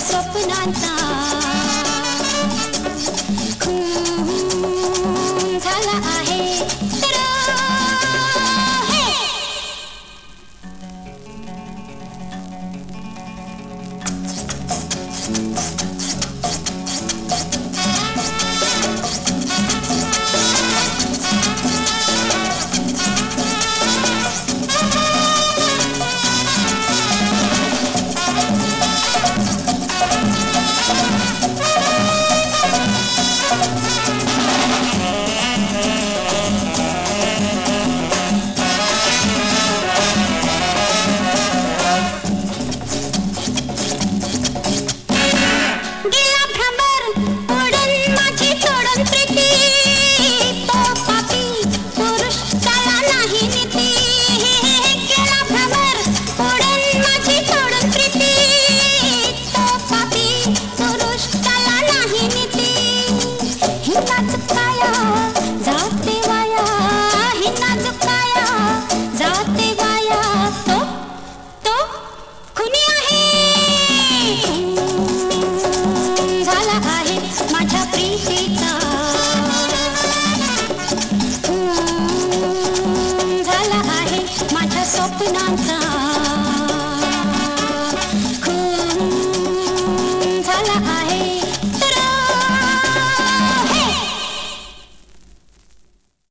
सपना था। स्वप्नांचा। खून झाला आहे